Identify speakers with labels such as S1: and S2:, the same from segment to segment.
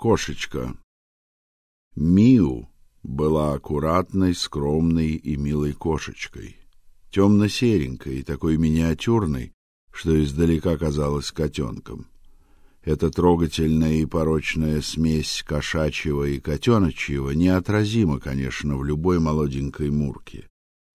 S1: Кошечка. Миу была аккуратной, скромной и милой кошечкой, темно серенькой и такой миниатюрной, что издалека казалась котенком. Эта трогательная и порочная смесь кошачьего и котеночьего неотразима, конечно, в любой молоденькой мурке.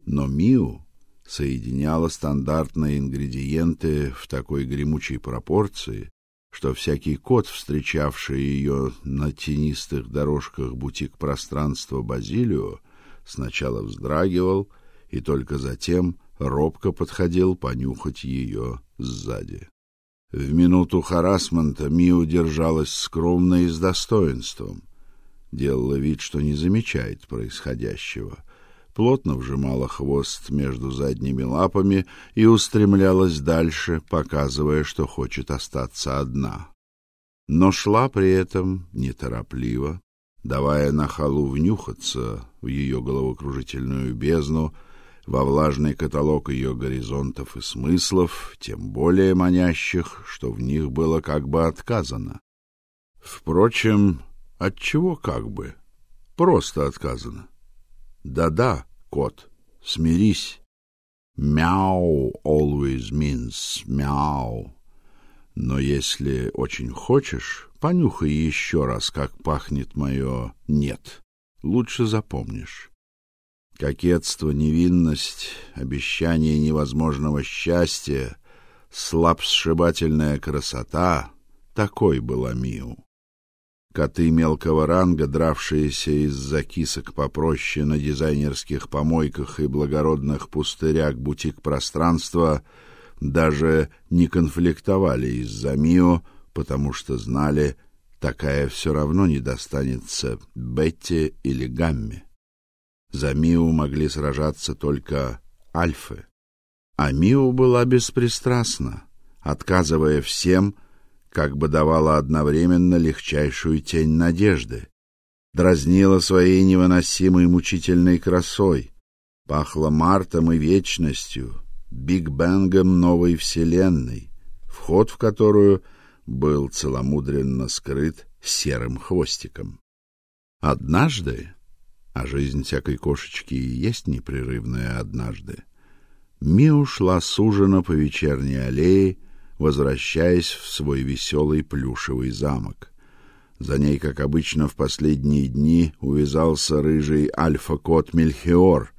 S1: Но Миу соединяла стандартные ингредиенты в такой гремучей пропорции, что всякий кот, встречавший ее на тенистых дорожках бутик пространства Базилио, сначала вздрагивал и только затем робко подходил понюхать ее сзади. В минуту харассмента Миу держалась скромно и с достоинством, делала вид, что не замечает происходящего, плотно вжимала хвост между задними лапами и устремлялась дальше, показывая, что хочет остаться одна. Но шла при этом неторопливо, давая нахалу внюхаться в ее головокружительную бездну, во влажный каталог ее горизонтов и смыслов, тем более манящих, что в них было как бы отказано. Впрочем, от чего как бы? Просто отказано. Да-да, кот, смирись. Мяу always means мяу. Но если очень хочешь, понюхай еще раз, как пахнет мое «нет». Лучше запомнишь. Кокетство, невинность, обещание невозможного счастья, слабсшибательная красота — такой была Миу. Коты мелкого ранга, дравшиеся из-за кисок попроще на дизайнерских помойках и благородных пустырях бутик-пространства, даже не конфликтовали из-за Мио, потому что знали, такая все равно не достанется Бетти или Гамме. За Мио могли сражаться только альфы. А Мио была беспристрастна, отказывая всем, как бы давала одновременно легчайшую тень надежды, дразнила своей невыносимой мучительной красой, пахла мартом и вечностью, биг-бенгом новой вселенной, вход в которую был целомудренно скрыт серым хвостиком. Однажды, а жизнь всякой кошечки и есть непрерывная однажды, Ми ушла сужена по вечерней аллее, возвращаясь в свой веселый плюшевый замок. За ней, как обычно в последние дни, увязался рыжий альфа-кот Мельхиор,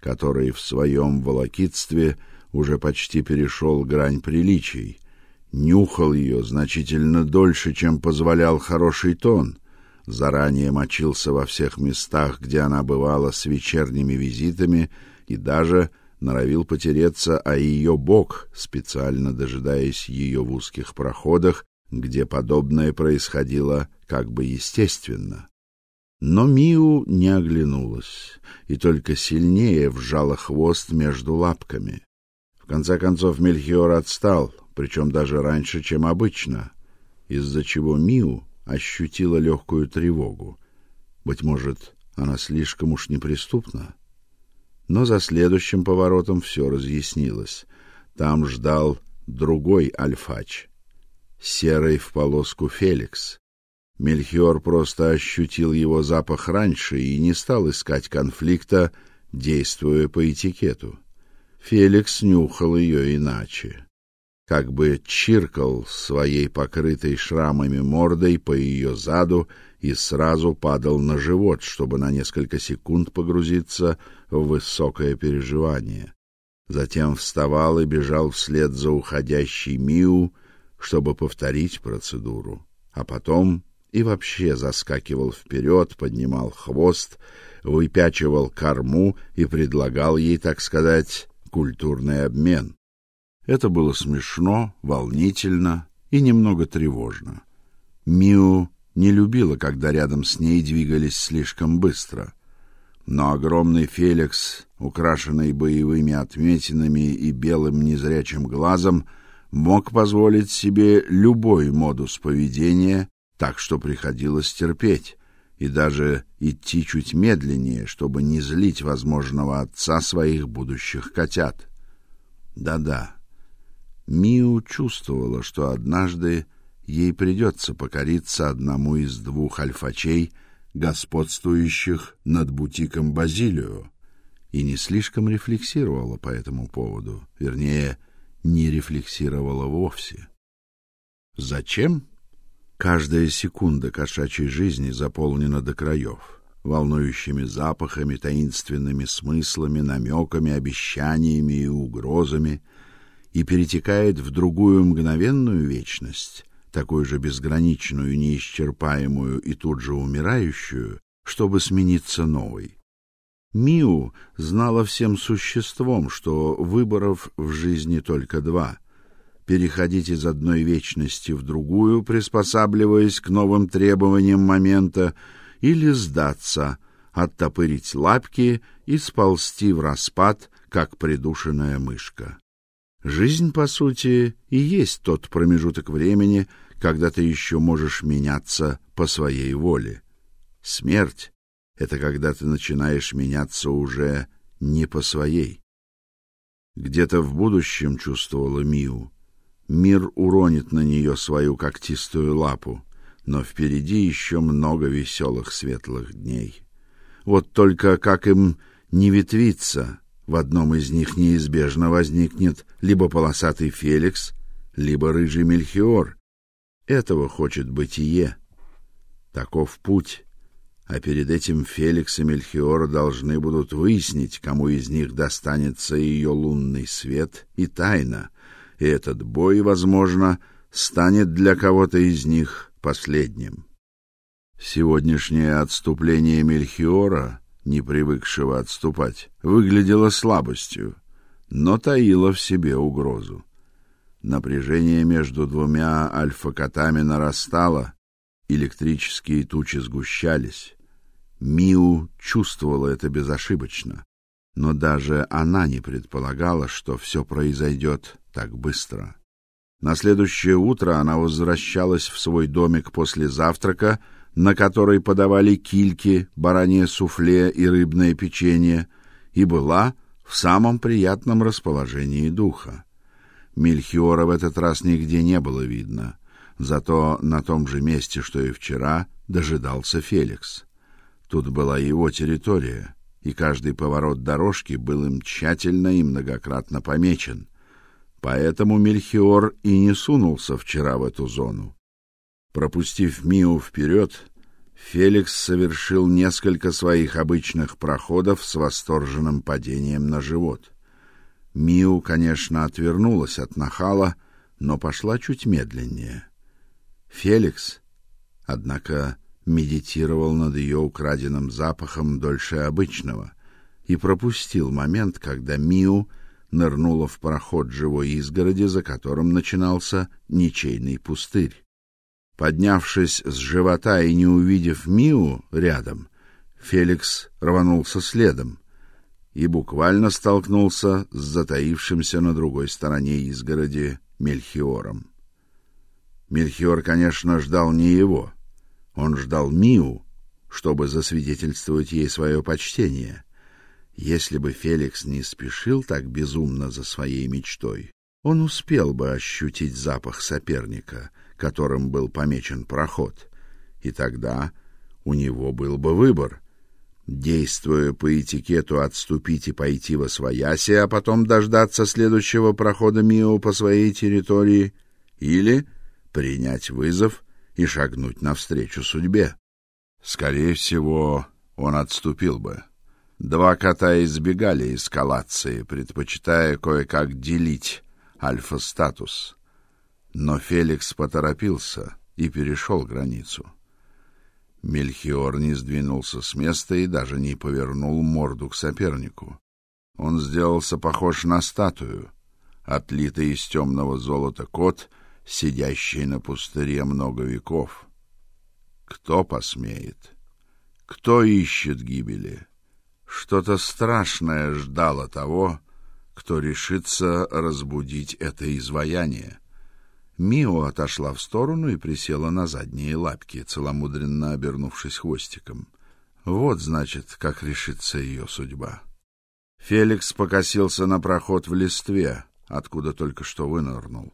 S1: который в своем волокитстве уже почти перешел грань приличий, нюхал ее значительно дольше, чем позволял хороший тон, заранее мочился во всех местах, где она бывала с вечерними визитами и даже норовил потереться о ее бок, специально дожидаясь ее в узких проходах, где подобное происходило как бы естественно. Но Миу не оглянулась и только сильнее вжала хвост между лапками. В конце концов Мельхиор отстал, причем даже раньше, чем обычно, из-за чего Миу ощутила легкую тревогу. Быть может, она слишком уж неприступна? Но за следующим поворотом все разъяснилось. Там ждал другой альфач, серый в полоску Феликс. Мельхиор просто ощутил его запах раньше и не стал искать конфликта, действуя по этикету. Феликс нюхал ее иначе, как бы чиркал своей покрытой шрамами мордой по ее заду и сразу падал на живот, чтобы на несколько секунд погрузиться в высокое переживание. Затем вставал и бежал вслед за уходящей Миу, чтобы повторить процедуру, а потом и вообще заскакивал вперед, поднимал хвост, выпячивал корму и предлагал ей, так сказать, культурный обмен. Это было смешно, волнительно и немного тревожно. Миу не любила, когда рядом с ней двигались слишком быстро. Но огромный Феликс, украшенный боевыми отметинами и белым незрячим глазом, мог позволить себе любой модус поведения, так что приходилось терпеть и даже идти чуть медленнее, чтобы не злить возможного отца своих будущих котят. Да-да. Миу чувствовала, что однажды ей придется покориться одному из двух альфачей, господствующих над бутиком Базилио, и не слишком рефлексировала по этому поводу, вернее, не рефлексировала вовсе. Зачем? Каждая секунда кошачьей жизни заполнена до краев, волнующими запахами, таинственными смыслами, намеками, обещаниями и угрозами, и перетекает в другую мгновенную вечность, такую же безграничную, неисчерпаемую и тут же умирающую, чтобы смениться новой. Миу знала всем существом, что выборов в жизни только два: переходить из одной вечности в другую, приспосабливаясь к новым требованиям момента, или сдаться, оттопырить лапки и сползти в распад, как придушенная мышка. Жизнь, по сути, и есть тот промежуток времени, когда ты еще можешь меняться по своей воле. Смерть это когда ты начинаешь меняться уже не по своей. Где-то в будущем чувствовала Миу, мир уронит на нее свою когтистую лапу, но впереди еще много веселых светлых дней. Вот только как им не ветвиться, в одном из них неизбежно возникнет либо полосатый Феликс, либо рыжий Мельхиор. Этого хочет бытие. Таков путь а перед этим Феликс и Мельхиор должны будут выяснить, кому из них достанется ее лунный свет и тайна. И этот бой, возможно, станет для кого-то из них последним. Сегодняшнее отступление Мельхиора, не привыкшего отступать, выглядело слабостью, но таило в себе угрозу. Напряжение между двумя альфа-котами нарастало, электрические тучи сгущались. Миу чувствовала это безошибочно, но даже она не предполагала, что все произойдет так быстро. На следующее утро она возвращалась в свой домик после завтрака, на который подавали кильки, баранье суфле и рыбное печенье, и была в самом приятном расположении духа. Мельхиора в этот раз нигде не было видно, зато на том же месте, что и вчера, дожидался Феликс. Тут была его территория, и каждый поворот дорожки был им тщательно и многократно помечен. Поэтому Мельхиор и не сунулся вчера в эту зону. Пропустив Миу вперед, Феликс совершил несколько своих обычных проходов с восторженным падением на живот. Миу, конечно, отвернулась от нахала, но пошла чуть медленнее. Феликс, однако, медитировал над ее украденным запахом дольше обычного и пропустил момент, когда Миу нырнула в проход живой изгороди, за которым начинался ничейный пустырь. Поднявшись с живота и не увидев Миу рядом, Феликс рванулся следом и буквально столкнулся с затаившимся на другой стороне изгороди Мельхиором. Мельхиор, конечно, ждал не его — он ждал Миу, чтобы засвидетельствовать ей свое почтение. Если бы Феликс не спешил так безумно за своей мечтой, он успел бы ощутить запах соперника, которым был помечен проход, и тогда у него был бы выбор: действуя по этикету отступить и пойти во свояси, а потом дождаться следующего прохода Мио по своей территории, или принять вызов и шагнуть навстречу судьбе. Скорее всего, он отступил бы. Два кота избегали эскалации, предпочитая кое-как делить альфа-статус. Но Феликс поторопился и перешел границу. Мельхиор не сдвинулся с места и даже не повернул морду к сопернику. Он сделался похож на статую, отлитый из темного золота кот — сидящий на пустыре много веков. Кто посмеет? Кто ищет гибели? Что-то страшное ждало того, кто решится разбудить это изваяние. Мио отошла в сторону и присела на задние лапки, целомудренно обернувшись хвостиком. Вот, значит, как решится ее судьба. Феликс покосился на проход в листве, откуда только что вынырнул.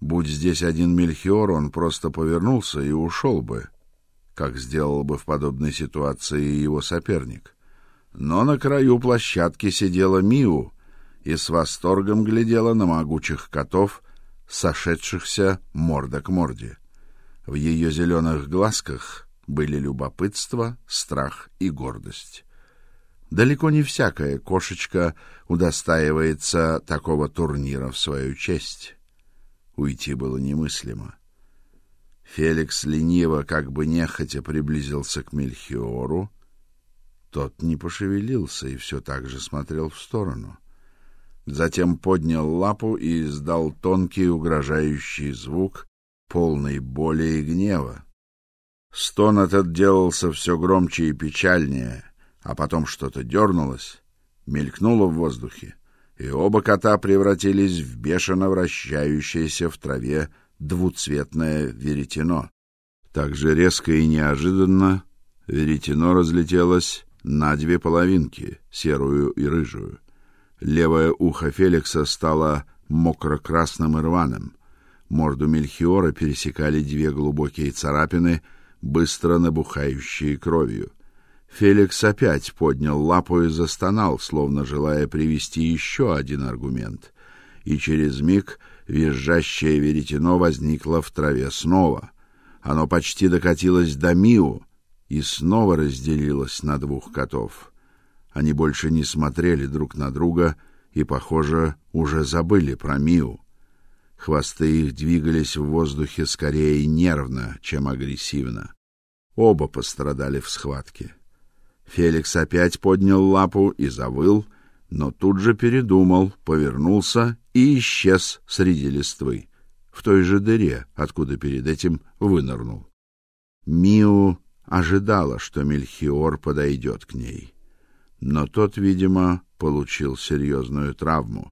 S1: Будь здесь один Мельхиор, он просто повернулся и ушел бы, как сделал бы в подобной ситуации его соперник. Но на краю площадки сидела Миу и с восторгом глядела на могучих котов, сошедшихся морда к морде. В ее зеленых глазках были любопытство, страх и гордость. Далеко не всякая кошечка удостаивается такого турнира в свою честь. Уйти было немыслимо. Феликс лениво, как бы нехотя, приблизился к Мельхиору. Тот не пошевелился и все так же смотрел в сторону. Затем поднял лапу и издал тонкий угрожающий звук, полный боли и гнева. Стон этот делался все громче и печальнее, а потом что-то дернулось, мелькнуло в воздухе, и оба кота превратились в бешено вращающееся в траве двуцветное веретено. Так же резко и неожиданно веретено разлетелось на две половинки, серую и рыжую. Левое ухо Феликса стало мокро-красным и рваным. Морду Мельхиора пересекали две глубокие царапины, быстро набухающие кровью. Феликс опять поднял лапу и застонал, словно желая привести еще один аргумент. И через миг визжащее веретено возникло в траве снова. Оно почти докатилось до Миу и снова разделилось на двух котов. Они больше не смотрели друг на друга и, похоже, уже забыли про Миу. Хвосты их двигались в воздухе скорее нервно, чем агрессивно. Оба пострадали в схватке. Феликс опять поднял лапу и завыл, но тут же передумал, повернулся и исчез среди листвы, в той же дыре, откуда перед этим вынырнул. Миу ожидала, что Мельхиор подойдет к ней. Но тот, видимо, получил серьезную травму.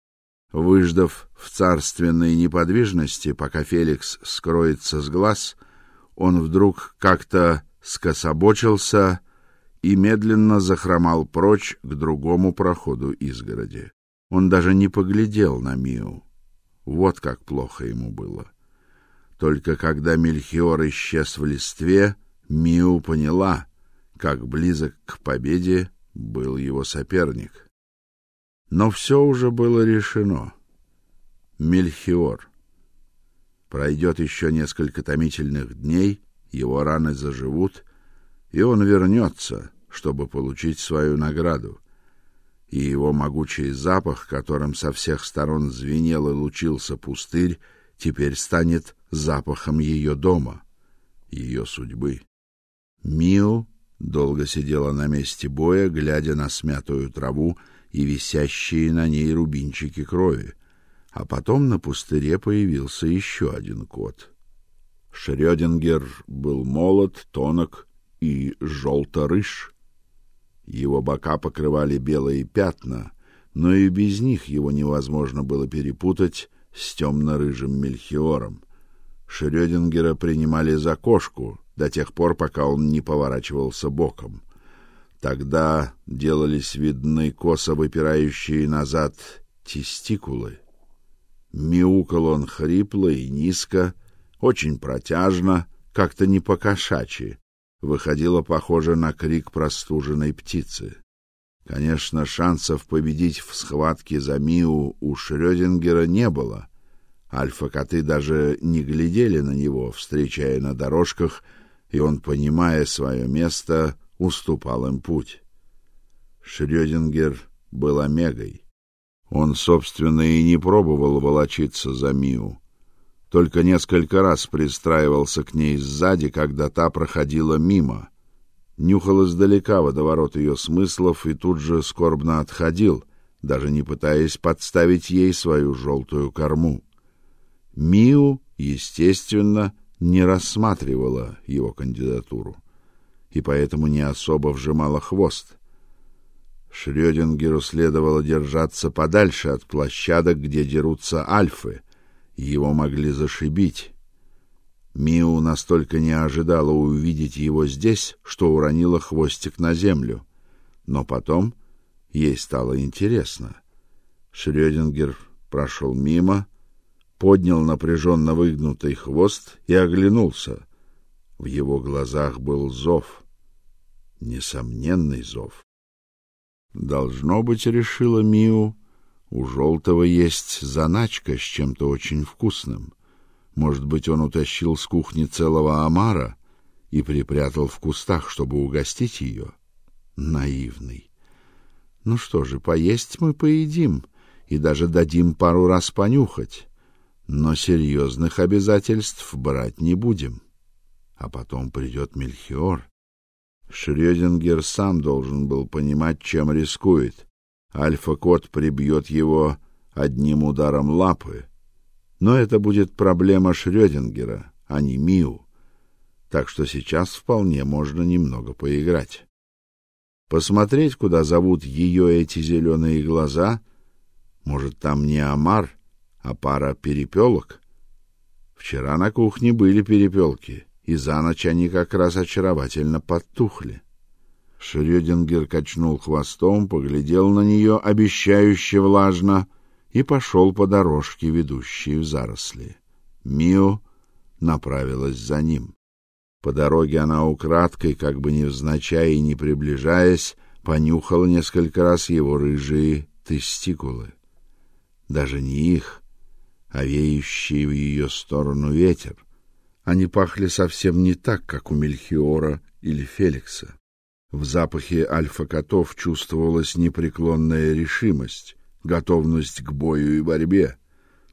S1: Выждав в царственной неподвижности, пока Феликс скроется с глаз, он вдруг как-то скособочился и медленно захромал прочь к другому проходу изгороди. Он даже не поглядел на Мию. Вот как плохо ему было. Только когда Мельхиор исчез в листве, Миу поняла, как близок к победе был его соперник. Но все уже было решено. Мельхиор. Пройдет еще несколько томительных дней, его раны заживут, и он вернется, чтобы получить свою награду. И его могучий запах, которым со всех сторон звенел и лучился пустырь, теперь станет запахом ее дома, ее судьбы. Миу долго сидела на месте боя, глядя на смятую траву и висящие на ней рубинчики крови. А потом на пустыре появился еще один кот. Шрёдингер был молод, тонок и желто-рыж. Его бока покрывали белые пятна, но и без них его невозможно было перепутать с темно-рыжим мельхиором. Шрёдингера принимали за кошку до тех пор, пока он не поворачивался боком. Тогда делались видны косо выпирающие назад тестикулы. Мяукал он хрипло и низко, очень протяжно, как-то не по-кошачьи, выходило похоже на крик простуженной птицы. Конечно, шансов победить в схватке за Миу у Шрёдингера не было. Альфа-коты даже не глядели на него, встречая на дорожках, и он, понимая свое место, уступал им путь. Шрёдингер был омегой. Он, собственно, и не пробовал волочиться за Миу только несколько раз пристраивался к ней сзади, когда та проходила мимо. Нюхал издалека водоворот ее смыслов и тут же скорбно отходил, даже не пытаясь подставить ей свою желтую корму. Миу, естественно, не рассматривала его кандидатуру и поэтому не особо вжимала хвост. Шрёдингеру следовало держаться подальше от площадок, где дерутся альфы, его могли зашибить. Миу настолько не ожидала увидеть его здесь, что уронила хвостик на землю. Но потом ей стало интересно. Шрёдингер прошел мимо, поднял напряженно выгнутый хвост и оглянулся. В его глазах был зов, несомненный зов. Должно быть, решила Миу, у желтого есть заначка с чем-то очень вкусным. Может быть, он утащил с кухни целого омара и припрятал в кустах, чтобы угостить ее? Наивный. Ну что же, поесть мы поедим и даже дадим пару раз понюхать, но серьезных обязательств брать не будем. А потом придет Мельхиор. Шрёдингер сам должен был понимать, чем рискует. Альфа-кот прибьет его одним ударом лапы. Но это будет проблема Шрёдингера, а не Миу. Так что сейчас вполне можно немного поиграть посмотреть, куда зовут ее эти зеленые глаза. Может, там не омар, а пара перепелок? Вчера на кухне были перепелки, и за ночь они как раз очаровательно подтухли. Шрёдингер качнул хвостом, поглядел на нее обещающе влажно и пошел по дорожке, ведущей в заросли. Мио направилась за ним. По дороге она украдкой, как бы невзначай и не приближаясь, понюхала несколько раз его рыжие тестикулы. Даже не их, а веющий в ее сторону ветер. Они пахли совсем не так, как у Мельхиора или Феликса. В запахе альфа-котов чувствовалась непреклонная решимость, готовность к бою и борьбе.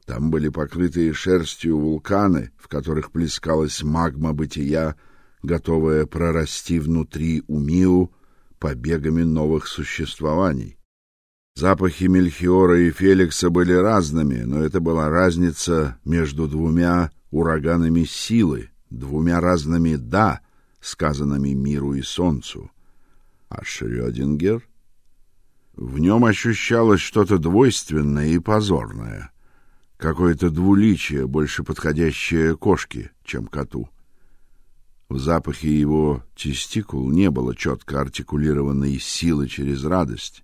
S1: Там были покрытые шерстью вулканы, в которых плескалась магма бытия, готовая прорасти внутри у Миу побегами новых существований. Запахи Мельхиора и Феликса были разными, но это была разница между двумя ураганами силы, двумя разными «да», сказанными миру и солнцу. А Шрёдингер? В нем ощущалось что-то двойственное и позорное — какое-то двуличие, больше подходящее кошке, чем коту. В запахе его тестикул не было четко артикулированной силы через радость,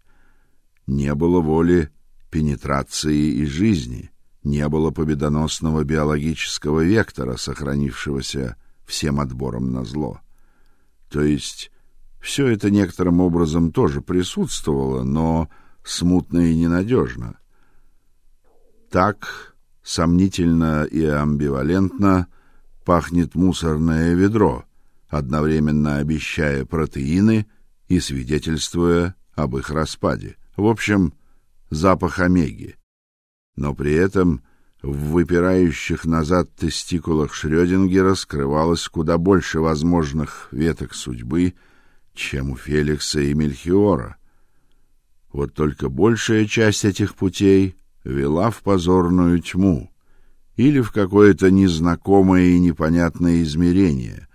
S1: не было воли пенетрации и жизни, не было победоносного биологического вектора, сохранившегося всем отбором на зло. То есть все это некоторым образом тоже присутствовало, но смутно и ненадежно. Так сомнительно и амбивалентно пахнет мусорное ведро, одновременно обещая протеины и свидетельствуя об их распаде. В общем, запах омеги. Но при этом в выпирающих назад тестикулах Шрёдингера скрывалось куда больше возможных веток судьбы, чем у Феликса и Мельхиора. Вот только большая часть этих путей вела в позорную тьму или в какое-то незнакомое и непонятное измерение.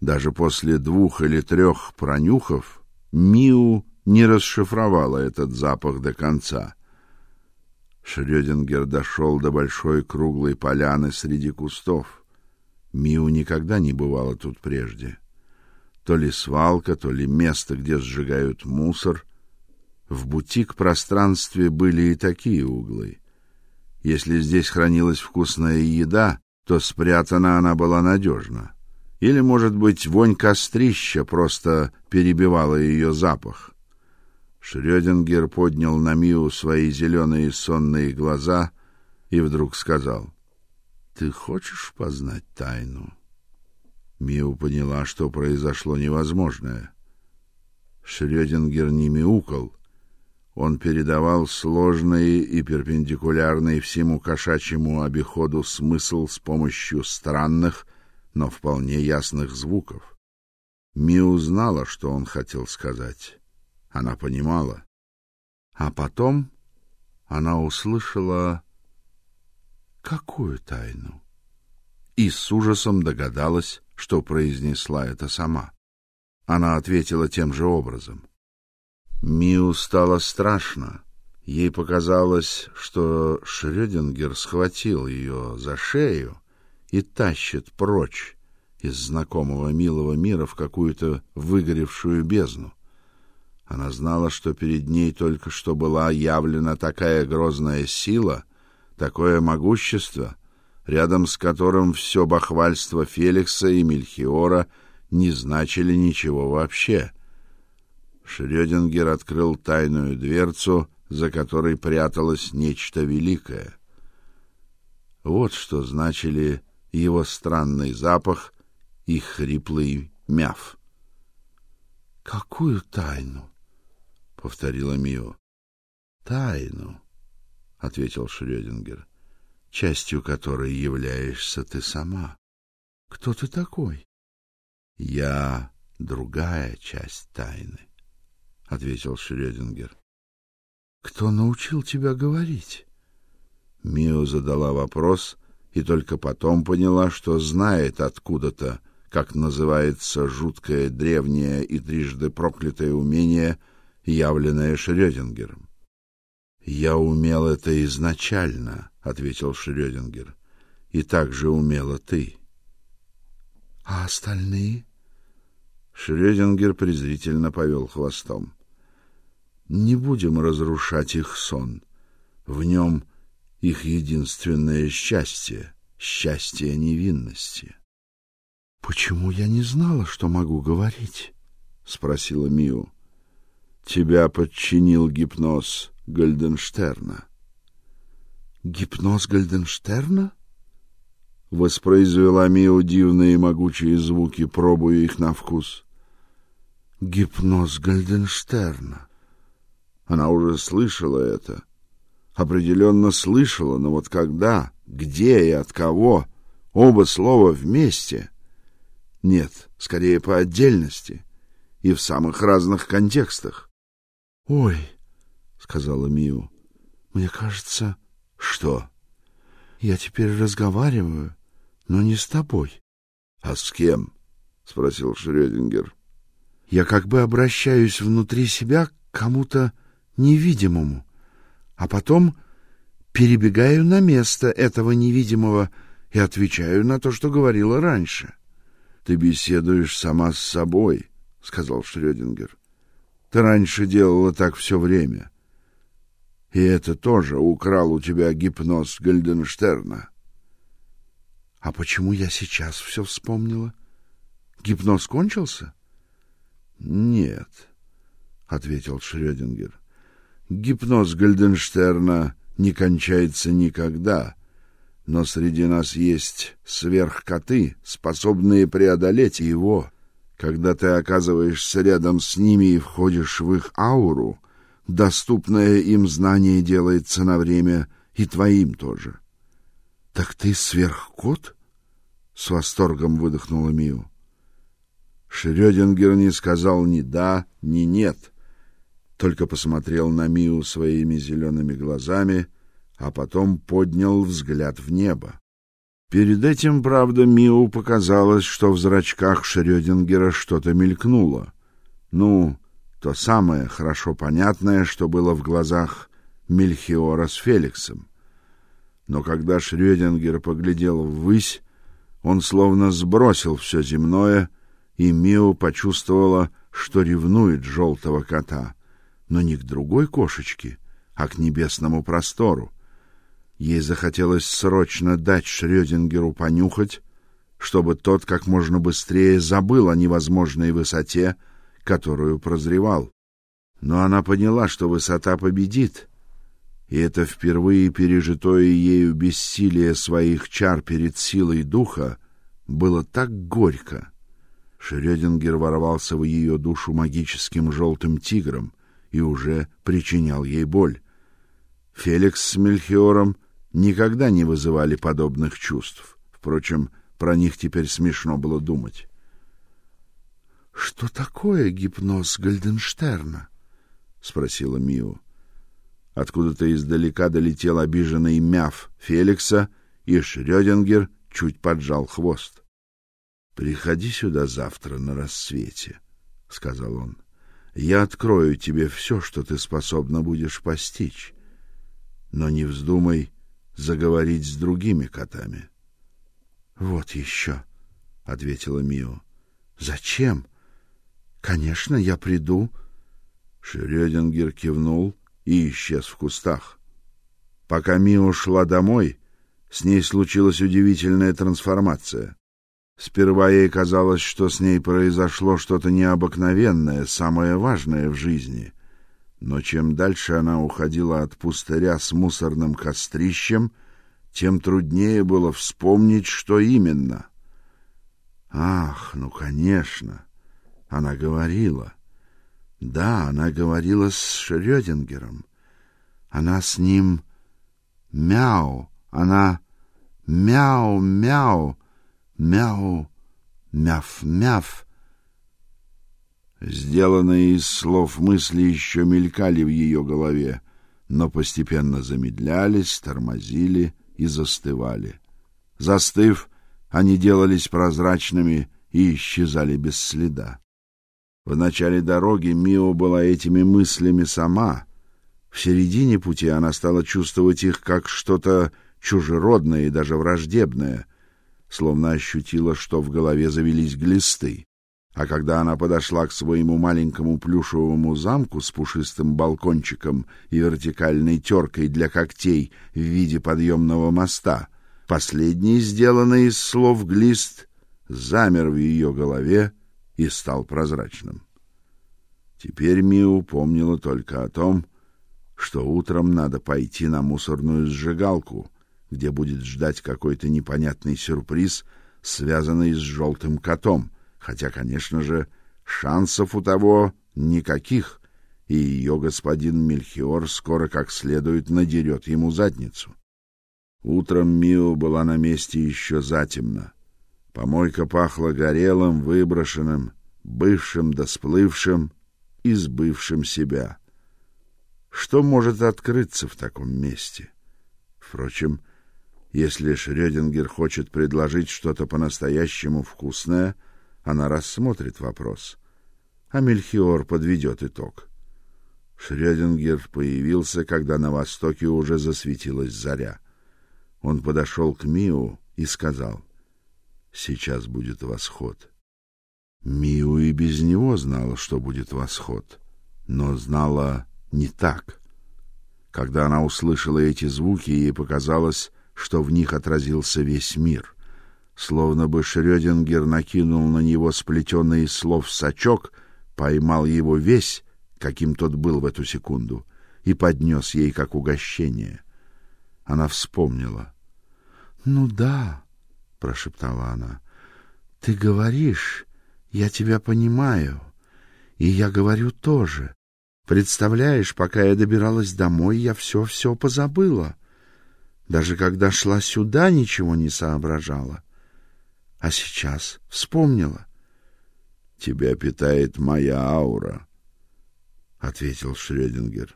S1: Даже после двух или трех пронюхов Миу не расшифровала этот запах до конца. Шрёдингер дошел до большой круглой поляны среди кустов. Миу никогда не бывала тут прежде. То ли свалка, то ли место, где сжигают мусор — в бутик-пространстве были и такие углы. Если здесь хранилась вкусная еда, то спрятана она была надежно. Или, может быть, вонь кострища просто перебивала ее запах. Шрёдингер поднял на Миу свои зеленые сонные глаза и вдруг сказал: "Ты хочешь познать тайну?" Миу поняла, что произошло невозможное. Шрёдингер не мяукал, он передавал сложный и перпендикулярный всему кошачьему обиходу смысл с помощью странных, но вполне ясных звуков. Миу знала, что он хотел сказать. Она понимала. А потом она услышала какую тайну? И с ужасом догадалась, что произнесла это сама. Она ответила тем же образом. Миу стало страшно. Ей показалось, что Шрёдингер схватил ее за шею и тащит прочь из знакомого милого мира в какую-то выгоревшую бездну. Она знала, что перед ней только что была явлена такая грозная сила, такое могущество, рядом с которым все бахвальство Феликса и Мельхиора не значили ничего вообще. Шрёдингер открыл тайную дверцу, за которой пряталось нечто великое. Вот что значили его странный запах и хриплый мяв. Какую тайну? Повторила Мио. Тайну, ответил Шрёдингер, частью которой являешься ты сама. Кто ты такой? Я другая часть тайны, ответил Шрёдингер. Кто научил тебя говорить? Мио задала вопрос и только потом поняла, что знает откуда-то, как называется жуткое древнее и трижды проклятое умение, явленное Шрёдингером. Я умел это изначально, ответил Шрёдингер. И так же умела ты. А остальные? Шрёдингер презрительно повел хвостом. Не будем разрушать их сон. В нем их единственное счастье, счастье невинности. Почему я не знала, что могу говорить? спросила Миу. Тебя подчинил гипноз Гольденштерна. Гипноз Гольденштерна? Воспроизвела Миу дивные могучие звуки, пробуя их на вкус. Гипноз Гольденштерна. Она уже слышала это. Определенно слышала, но вот когда, где и от кого, оба слова вместе — нет, скорее по отдельности и в самых разных контекстах. Ой, сказала Миу. Мне кажется, что я теперь разговариваю, но не с тобой. А с кем? спросил Шрёдингер. Я как бы обращаюсь внутри себя к кому-то невидимому, а потом перебегаю на место этого невидимого и отвечаю на то, что говорила раньше. Ты беседуешь сама с собой, сказал Шрёдингер. Ты раньше делала так все время. И это тоже украл у тебя гипноз Гальденштерна. А почему я сейчас все вспомнила? Гипноз кончился? Нет, ответил Шрёдингер. Гипноз Гальденштерна не кончается никогда но среди нас есть сверхкоты, способные преодолеть его. Когда ты оказываешься рядом с ними и входишь в их ауру, доступное им знание делается на время и твоим тоже. Так ты сверхкот? С восторгом выдохнула Миу. Шрёдингер не сказал ни да, ни нет, только посмотрел на Миу своими зелеными глазами а потом поднял взгляд в небо. Перед этим, правда, Миу показалось, что в зрачках Шрёдингера что-то мелькнуло. Ну, то самое хорошо понятное, что было в глазах Мельхиора с Феликсом. Но когда Шрёдингер поглядел ввысь, он словно сбросил все земное, и Миу почувствовала, что ревнует желтого кота, но не к другой кошечке, а к небесному простору. Ей захотелось срочно дать Шрёдингеру понюхать, чтобы тот как можно быстрее забыл о невозможной высоте, которую прозревал. Но она поняла, что высота победит, и это впервые пережитое ею бессилие своих чар перед силой духа было так горько. Шрёдингер ворвался в ее душу магическим желтым тигром и уже причинял ей боль. Феликс с Мельхиором никогда не вызывали подобных чувств. Впрочем, про них теперь смешно было думать. Что такое гипноз Гальденштерна? спросила Миу. Откуда-то издалека долетел обиженный мяв Феликса, и Шрёдингер чуть поджал хвост. Приходи сюда завтра на рассвете, сказал он. Я открою тебе все, что ты способна будешь постичь. Но не вздумай заговорить с другими котами. Вот еще, ответила Мио. Зачем? Конечно, я приду. Шрёдингер кивнул и исчез в кустах. Пока Мио шла домой, С ней случилась удивительная трансформация. Сперва ей казалось, что с ней произошло что-то необыкновенное, самое важное в жизни. Но чем дальше она уходила от пустыря с мусорным кострищем, тем труднее было вспомнить, что именно. Ах, ну, конечно, она говорила. Да, она говорила с Шрёдингером. Она с ним мяу, она мяу-мяу мяу, мяв-мяв. Сделанные из слов мысли еще мелькали в ее голове, но постепенно замедлялись, тормозили и застывали. Застыв, они делались прозрачными и исчезали без следа. В начале дороги Мио была этими мыслями сама. В середине пути она стала чувствовать их как что-то чужеродное и даже враждебное — словно ощутила, что в голове завелись глисты. А когда она подошла к своему маленькому плюшевому замку с пушистым балкончиком и вертикальной теркой для когтей в виде подъемного моста, последний, сделанный из слов глист, замер в ее голове и стал прозрачным. Теперь Миу помнила только о том, что утром надо пойти на мусорную сжигалку, где будет ждать какой-то непонятный сюрприз, связанный с желтым котом, хотя, конечно же, шансов у того никаких, и ее господин Мельхиор скоро как следует надерет ему задницу. Утром Мио была на месте еще затемно. Помойка пахла горелым, выброшенным, бывшим да сплывшим и сбывшим себя. Что может открыться в таком месте? Впрочем, если Шрёдингер хочет предложить что-то по-настоящему вкусное, она рассмотрит вопрос. А Мельхиор подведет итог. Шрёдингер появился, когда на востоке уже засветилась заря. Он подошел к Миу и сказал: "Сейчас будет восход". Миу и без него знала, что будет восход, но знала не так. Когда она услышала эти звуки, ей показалось, что в них отразился весь мир. Словно бы Шрёдингер накинул на него сплетенный из слов сачок, поймал его весь, каким тот был в эту секунду, и поднес ей как угощение. Она вспомнила. "Ну да", прошептала она. "Ты говоришь, я тебя понимаю, и я говорю тоже. Представляешь, пока я добиралась домой, я все-все позабыла. Даже когда шла сюда, ничего не соображала. А сейчас вспомнила. Тебя питает моя аура, ответил Шрёдингер.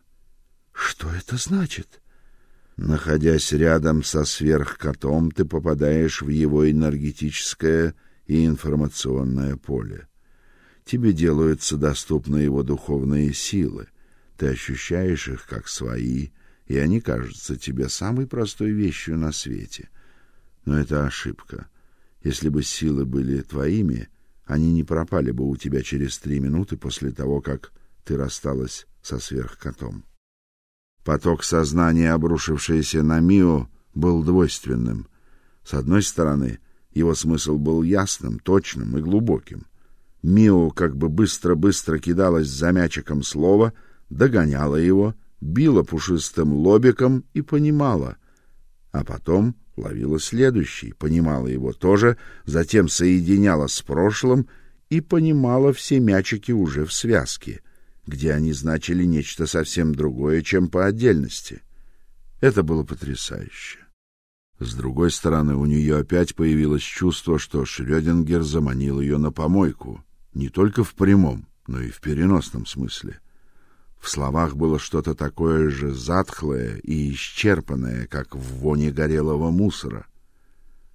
S1: Что это значит? Находясь рядом со сверхкотом, ты попадаешь в его энергетическое и информационное поле. Тебе делаются доступны его духовные силы. Ты ощущаешь их как свои и они кажутся тебе самой простой вещью на свете. Но это ошибка. Если бы силы были твоими, они не пропали бы у тебя через три минуты после того, как ты рассталась со сверхкотом. Поток сознания, обрушившийся на Мио, был двойственным. С одной стороны, его смысл был ясным, точным и глубоким. Мио как бы быстро-быстро кидалась за мячиком слова, догоняла его — била пушистым лобиком и понимала, а потом ловила следующий, понимала его тоже, затем соединяла с прошлым и понимала все мячики уже в связке, где они значили нечто совсем другое, чем по отдельности. Это было потрясающе. С другой стороны, у нее опять появилось чувство, что Шрёдингер заманил ее на помойку, не только в прямом, но и в переносном смысле. В словах было что-то такое же затхлое и исчерпанное, как в воне горелого мусора.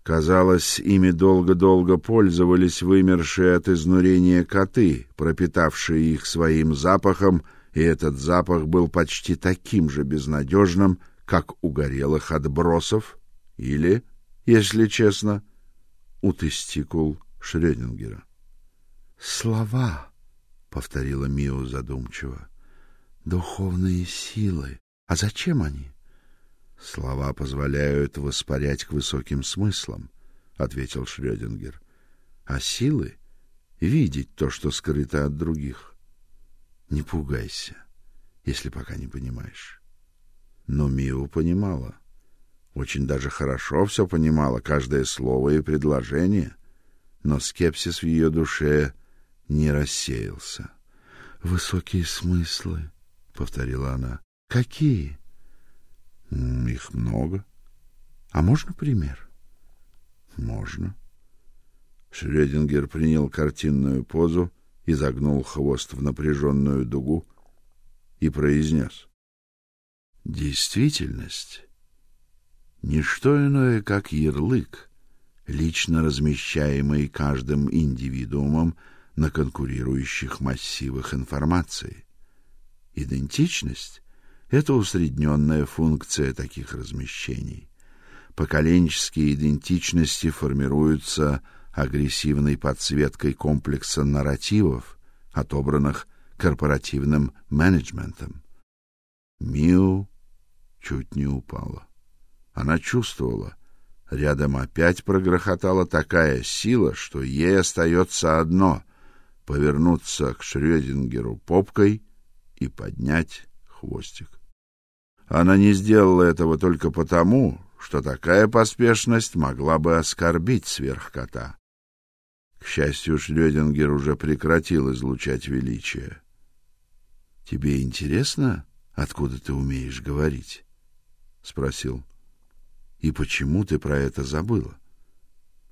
S1: Казалось, ими долго-долго пользовались вымершие от изнурения коты, пропитавшие их своим запахом, и этот запах был почти таким же безнадежным, как у горелых отбросов или, если честно, у тестикул Шрёдингера. «Слова», — повторила Мио задумчиво. Духовные силы. А зачем они? Слова позволяют воспарять к высоким смыслам, ответил Шрёдингер. А силы видеть то, что скрыто от других. Не пугайся, если пока не понимаешь. Но Миу понимала. Очень даже хорошо все понимала, каждое слово и предложение, но скепсис в ее душе не рассеялся. Высокие смыслы, повторила она. Какие? Их много. А можно пример? Можно. Шрёдингер принял картинную позу, изогнул хвост в напряженную дугу и произнес: Действительность не что иное, как ярлык, лично размещаемый каждым индивидуумом на конкурирующих массивах информации. Идентичность это усредненная функция таких размещений. Поколенческие идентичности формируются агрессивной подсветкой комплекса нарративов, отобранных корпоративным менеджментом. Миу чуть не упала. Она чувствовала, рядом опять прогрохотала такая сила, что ей остается одно повернуться к Шрёдингеру попкой и поднять хвостик. Она не сделала этого только потому, что такая поспешность могла бы оскорбить сверхкота. К счастью, Шрёдингер уже прекратил излучать величие. Тебе интересно, откуда ты умеешь говорить? спросил. И почему ты про это забыла?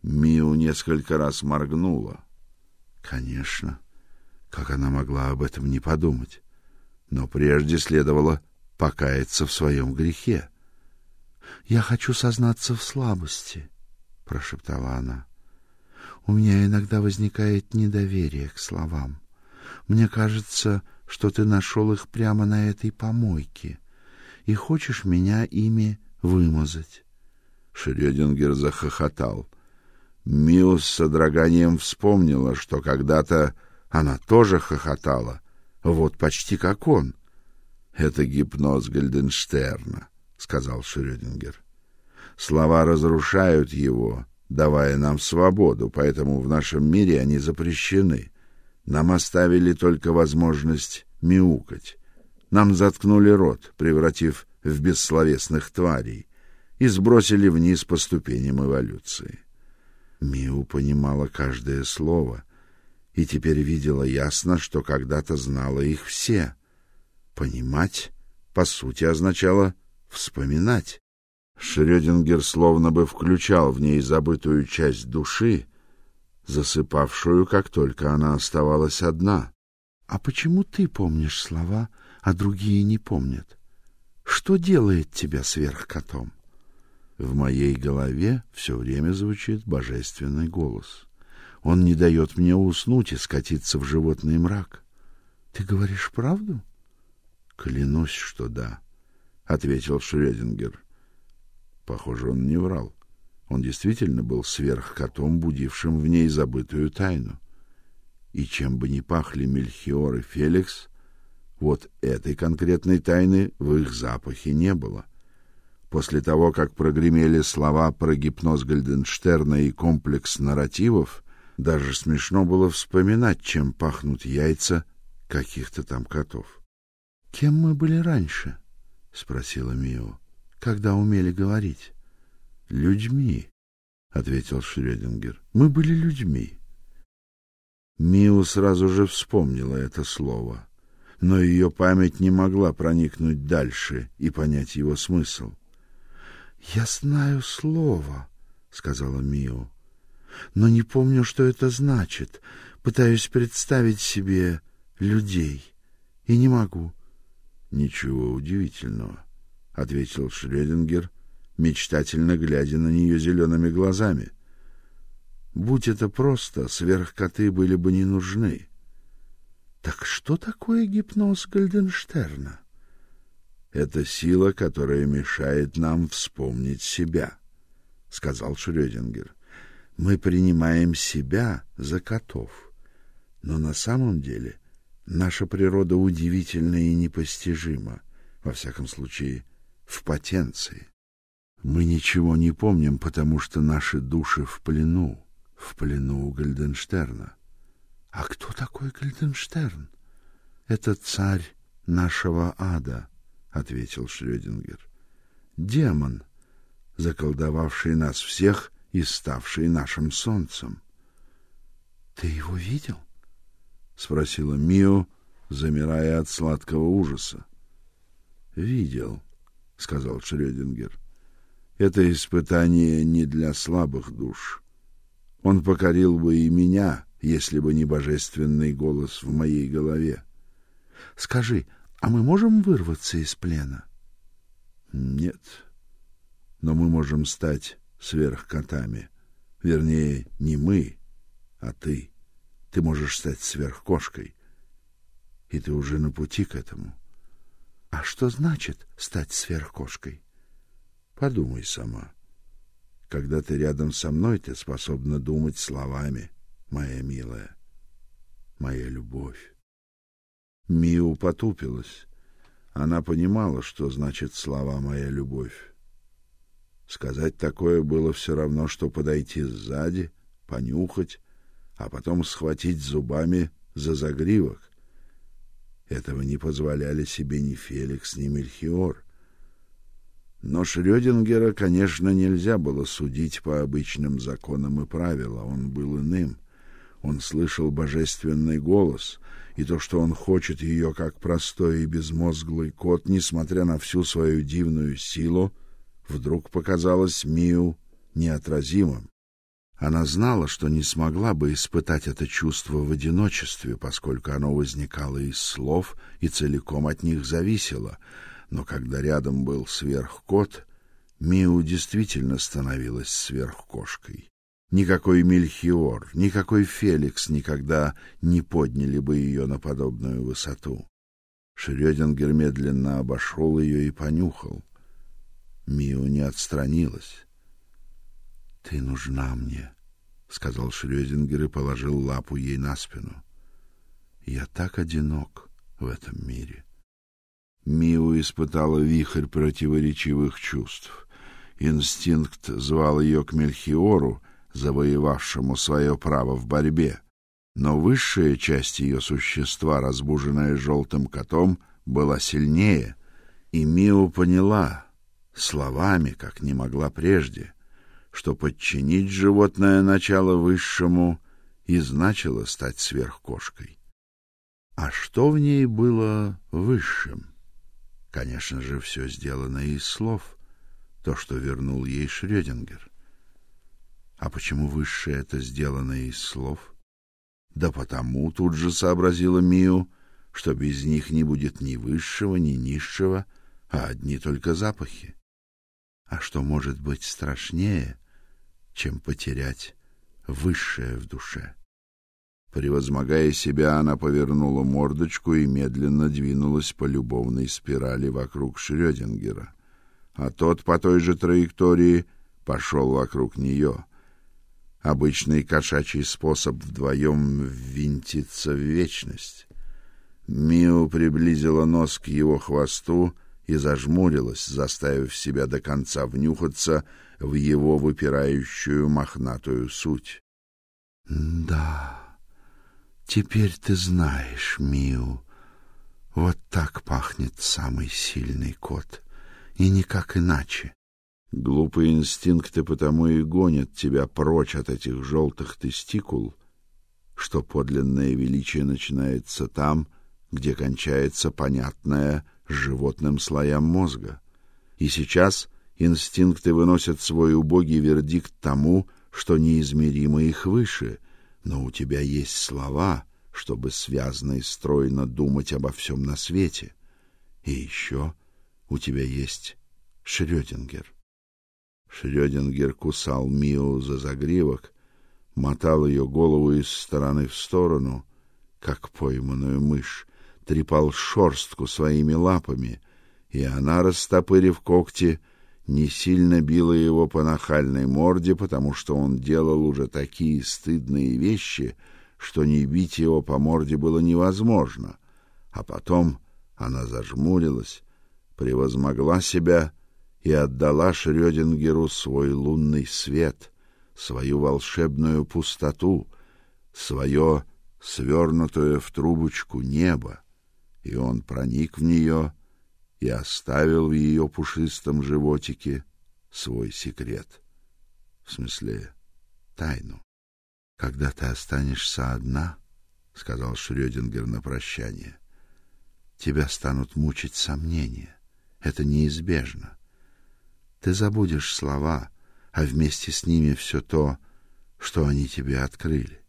S1: Миу несколько раз моргнула. Конечно, как она могла об этом не подумать? Но прежде следовало покаяться в своем грехе. Я хочу сознаться в слабости, прошептала она. У меня иногда возникает недоверие к словам. Мне кажется, что ты нашел их прямо на этой помойке и хочешь меня ими вымазать. Шрёдингер захохотал. Миу с содроганием вспомнила, что когда-то она тоже хохотала, вот почти как он. Это гипноз Гальденштерна, сказал Шрёдингер. Слова разрушают его, давая нам свободу, поэтому в нашем мире они запрещены. Нам оставили только возможность мяукать. Нам заткнули рот, превратив в бессловесных тварей и сбросили вниз по ступеням эволюции. Миу понимала каждое слово и теперь видела ясно, что когда-то знала их все. Понимать, по сути, означало вспоминать. Шрёдингер словно бы включал в ней забытую часть души, засыпавшую, как только она оставалась одна. А почему ты помнишь слова, а другие не помнят? Что делает тебя сверхкотом? В моей голове все время звучит божественный голос. Он не дает мне уснуть и скатиться в животный мрак. Ты говоришь правду? Клянусь, что да, ответил Шрёдингер. Похоже, он не врал. Он действительно был сверхкотом, будившим в ней забытую тайну. И чем бы ни пахли Мельхиор и Феликс, вот этой конкретной тайны в их запахе не было. После того, как прогремели слова про гипноз Гальденштерна и комплекс нарративов, даже смешно было вспоминать, чем пахнут яйца каких-то там котов. Кем мы были раньше? спросила Мио. Когда умели говорить? Людьми, ответил Шрёдингер. Мы были людьми. Мио сразу же вспомнила это слово, но ее память не могла проникнуть дальше и понять его смысл. Я знаю слово, сказала Мио. Но не помню, что это значит. Пытаюсь представить себе людей и не могу. Ничего удивительного, ответил Шрёдингер, мечтательно глядя на нее зелеными глазами. Будь это просто, сверхкоты были бы не нужны. Так что такое гипноз Гальденштерна? Это сила, которая мешает нам вспомнить себя, сказал Шрёдингер. Мы принимаем себя за котов. Но на самом деле наша природа удивительна и непостижима, во всяком случае, в потенции. Мы ничего не помним, потому что наши души в плену, в плену у Гальденштерна. А кто такой Гальденштерн? Это царь нашего ада, ответил Шрёдингер. Демон, заколдовавший нас всех и ставший нашим солнцем. Ты его видел? спросила Мио, замирая от сладкого ужаса. Видел, сказал Шрёдингер. Это испытание не для слабых душ. Он покорил бы и меня, если бы не божественный голос в моей голове. Скажи, а мы можем вырваться из плена? Нет. Но мы можем стать сверхкотами. Вернее, не мы, а ты. Ты можешь стать сверхкошкой. И ты уже на пути к этому. А что значит стать сверхкошкой? Подумай сама. Когда ты рядом со мной, ты способна думать словами, моя милая, моя любовь. Миу потупилась. Она понимала, что значит слова моя любовь. Сказать такое было все равно что подойти сзади, понюхать, а потом схватить зубами за загривок. Этого не позволяли себе ни Феликс, ни Мельхиор. Но Шрёдингера, конечно, нельзя было судить по обычным законам и правилам, он был иным. Он слышал божественный голос, и то, что он хочет ее как простой и безмозглый кот, несмотря на всю свою дивную силу, вдруг показалось Мию неотразимым. Она знала, что не смогла бы испытать это чувство в одиночестве, поскольку оно возникало из слов и целиком от них зависело. Но когда рядом был сверхкот, Миу действительно становилась сверхкошкой. Никакой Мельхиор, никакой Феликс никогда не подняли бы ее на подобную высоту. Шрёдингер медленно обошел ее и понюхал. Миу не отстранилась. Ты нужна мне, сказал Шрёдингер и положил лапу ей на спину. Я так одинок в этом мире. Миу испытала вихрь противоречивых чувств. Инстинкт звал ее к Мельхиору, завоевавшему свое право в борьбе, но высшая часть ее существа, разбуженная желтым котом, была сильнее, и Миу поняла словами, как не могла прежде, что подчинить животное начало высшему и значило стать сверхкошкой. А что в ней было высшим? Конечно же, все сделано из слов, то, что вернул ей Шрёдингер. А почему высшее это сделано из слов? Да потому, тут же сообразила Миу, что без них не будет ни высшего, ни низшего, а одни только запахи. А что может быть страшнее, чем потерять высшее в душе? Превозмогая себя, она повернула мордочку и медленно двинулась по любовной спирали вокруг Шрёдингера, а тот по той же траектории пошел вокруг нее обычный кошачий способ вдвоем ввинтиться в вечность. Миу приблизила нос к его хвосту и зажмурилась, заставив себя до конца внюхаться в его выпирающую мохнатую суть. Да. Теперь ты знаешь, Миу. Вот так пахнет самый сильный кот, и никак иначе. Глупые инстинкты потому и гонят тебя прочь от этих желтых тестикул, что подлинное величие начинается там, где кончается понятное животным слоям мозга. И сейчас инстинкты выносят свой убогий вердикт тому, что неизмеримо их выше, но у тебя есть слова, чтобы связно и стройно думать обо всем на свете. И еще у тебя есть Шрёдингер. Шрёдингер кусал Миу за загривок, мотал ее голову из стороны в сторону, как пойманную мышь, трепал шорстку своими лапами, и она, растопырив когти, не сильно била его по нахальной морде, потому что он делал уже такие стыдные вещи, что не бить его по морде было невозможно. А потом она зажмурилась, превозмогла себя и отдала Шрёдингеру свой лунный свет, свою волшебную пустоту, свое свернутое в трубочку небо, и он проник в нее и оставил в ее пушистом животике свой секрет. В смысле, тайну. Когда ты останешься одна, сказал Шрёдингер на прощание, тебя станут мучить сомнения. Это неизбежно. Ты забудешь слова, а вместе с ними все то, что они тебе открыли.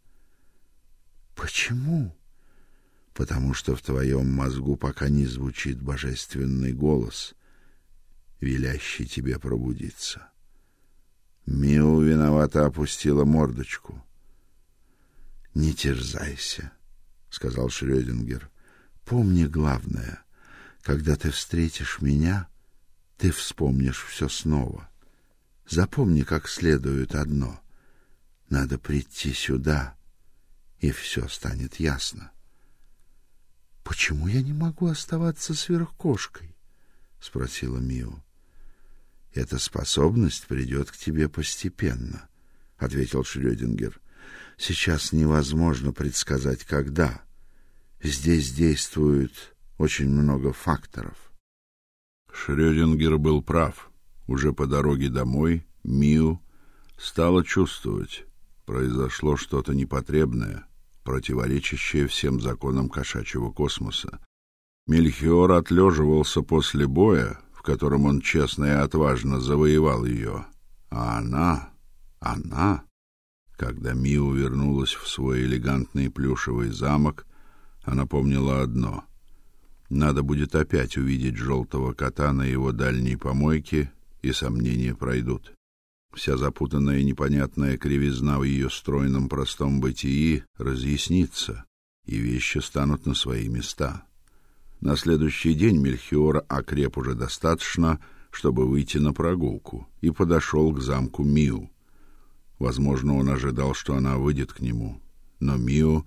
S1: Почему? Потому что в твоем мозгу пока не звучит божественный голос, велящий тебе пробудиться. Миу виновато опустила мордочку. Не терзайся, сказал Шрёдингер. Помни главное: когда ты встретишь меня, ты вспомнишь все снова. Запомни как следует одно: надо прийти сюда, и все станет ясно. Почему я не могу оставаться сверхкошкой? спросила Мио. Эта способность придет к тебе постепенно, ответил Шрёдингер. Сейчас невозможно предсказать когда. Здесь действует очень много факторов. Шрёдингер был прав. Уже по дороге домой Миу стала чувствовать, произошло что-то непотребное, противоречащее всем законам кошачьего космоса. Мельхиор отлеживался после боя, в котором он честно и отважно завоевал ее, а она, она, когда Миу вернулась в свой элегантный плюшевый замок, она помнила одно: надо будет опять увидеть желтого кота на его дальней помойке, и сомнения пройдут. Вся запутанная и непонятная кривизна в ее стройном простом бытии разъяснится, и вещи станут на свои места. На следующий день Мельхиор окреп уже достаточно, чтобы выйти на прогулку, и подошел к замку Миу. Возможно, он ожидал, что она выйдет к нему, но Миу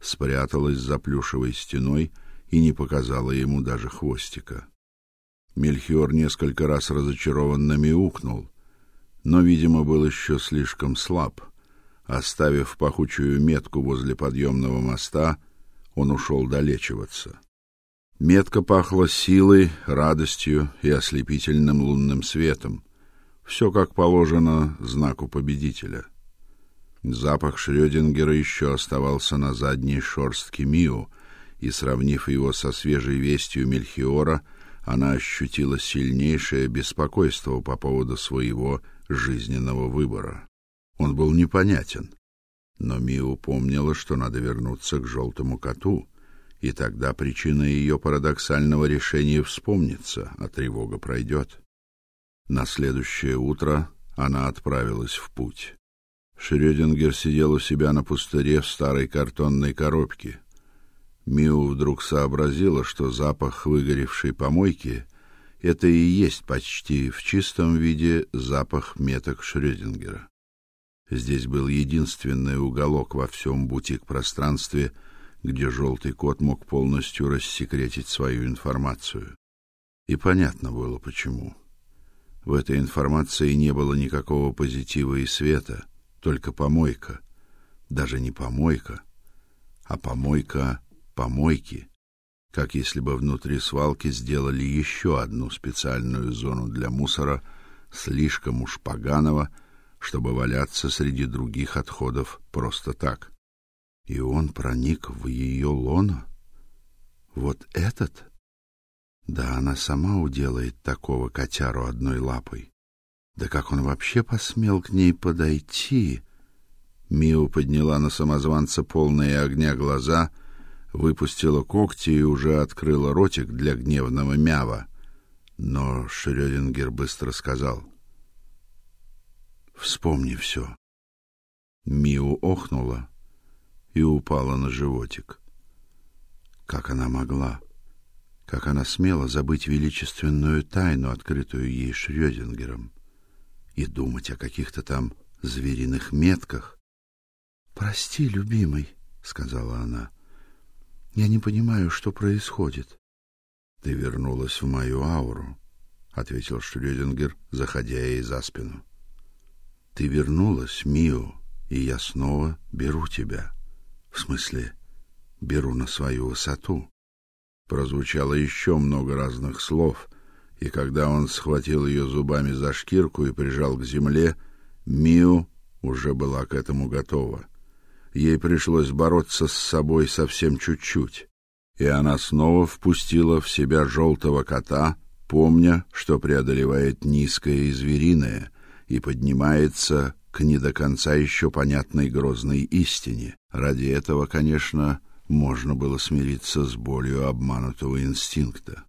S1: спряталась за плюшевой стеной и не показала ему даже хвостика. Мельхиор несколько раз разочарованно мяукнул, но, видимо, был еще слишком слаб. Оставив пахучую метку возле подъемного моста, он ушел долечиваться. Метка пахла силой, радостью и ослепительным лунным светом. Все как положено знаку победителя. Запах Шрёдингера еще оставался на задней шорстке Миу, и сравнив его со свежей вестью Мельхиора, она ощутила сильнейшее беспокойство по поводу своего жизненного выбора. Он был непонятен, но Миу помнила, что надо вернуться к желтому коту, и тогда причина ее парадоксального решения вспомнится, а тревога пройдет. На следующее утро она отправилась в путь. Шрёдингер сидел у себя на пустыре в старой картонной коробке. Миу вдруг сообразила, что запах выгоревшей помойки это и есть почти в чистом виде запах меток Шрёдингера. Здесь был единственный уголок во всем бутик-пространстве, где желтый кот мог полностью рассекретить свою информацию. И понятно было почему. В этой информации не было никакого позитива и света, только помойка. Даже не помойка, а помойка помойки как если бы внутри свалки сделали еще одну специальную зону для мусора, слишком уж поганого, чтобы валяться среди других отходов просто так. И он проник в ее лоно. Вот этот? Да она сама уделает такого котяру одной лапой. Да как он вообще посмел к ней подойти? Миу подняла на самозванца полные огня глаза — выпустила когти и уже открыла ротик для гневного мява. Но Шрёдингер быстро сказал: "Вспомни все". Миу охнула и упала на животик. Как она могла? Как она смела забыть величественную тайну, открытую ей Шрёдингером, и думать о каких-то там звериных метках? "Прости, любимый", сказала она. Я не понимаю, что происходит. Ты вернулась в мою ауру, ответил Шрёдингер, заходя ей за спину. Ты вернулась, Мио, и я снова беру тебя. В смысле, беру на свою высоту. Прозвучало еще много разных слов, и когда он схватил ее зубами за шкирку и прижал к земле, Мио уже была к этому готова. Ей пришлось бороться с собой совсем чуть-чуть, и она снова впустила в себя желтого кота, помня, что преодолевает низкое и звериное и поднимается к не до конца еще понятной грозной истине. Ради этого, конечно, можно было смириться с болью обманутого инстинкта.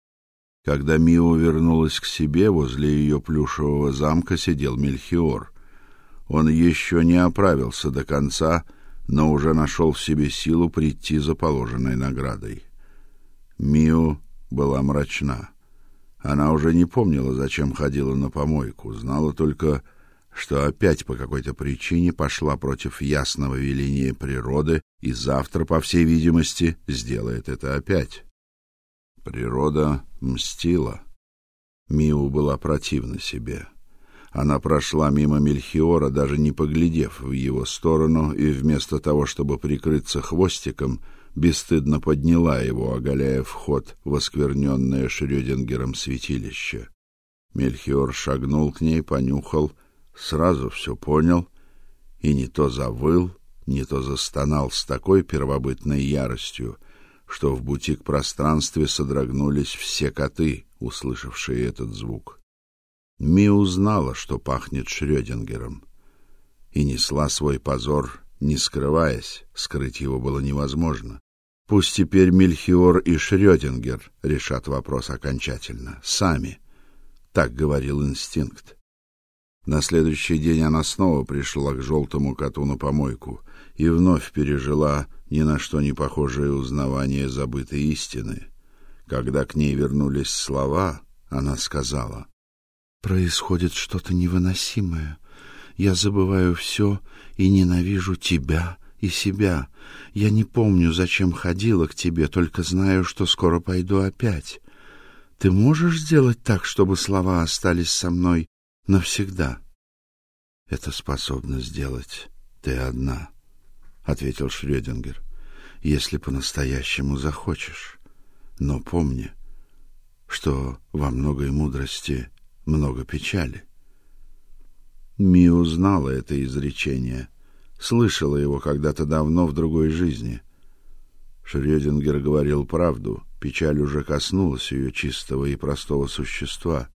S1: Когда Мио вернулась к себе, возле ее плюшевого замка сидел Мельхиор. Он еще не оправился до конца, но уже нашел в себе силу прийти за положенной наградой. Мио была мрачна. Она уже не помнила, зачем ходила на помойку, знала только, что опять по какой-то причине пошла против ясного веления природы и завтра, по всей видимости, сделает это опять. Природа мстила. Миу была противна себе. Она прошла мимо Мельхиора, даже не поглядев в его сторону, и вместо того, чтобы прикрыться хвостиком, бесстыдно подняла его, оголяя вход в оскверненное Шрёдингером святилище. Мельхиор шагнул к ней, понюхал, сразу все понял и не то завыл, не то застонал с такой первобытной яростью, что в бутик-пространстве содрогнулись все коты, услышавшие этот звук. Ми узнала, что пахнет Шрёдингером, и несла свой позор, не скрываясь, скрыть его было невозможно. Пусть теперь Мельхиор и Шрёдингер решат вопрос окончательно, сами. Так говорил инстинкт. На следующий день она снова пришла к желтому коту на помойку и вновь пережила ни на что не похожее узнавание забытой истины. Когда к ней вернулись слова, она сказала: "Происходит что-то невыносимое. Я забываю все и ненавижу тебя и себя. Я не помню, зачем ходила к тебе, только знаю, что скоро пойду опять. Ты можешь сделать так, чтобы слова остались со мной навсегда? Это способна сделать ты одна, ответил Шрёдингер. Если по-настоящему захочешь. Но помни, что во многой мудрости много печали. Ми узнала это изречение слышала его когда-то давно в другой жизни. Шрёдингер говорил правду, печаль уже коснулась ее чистого и простого существа.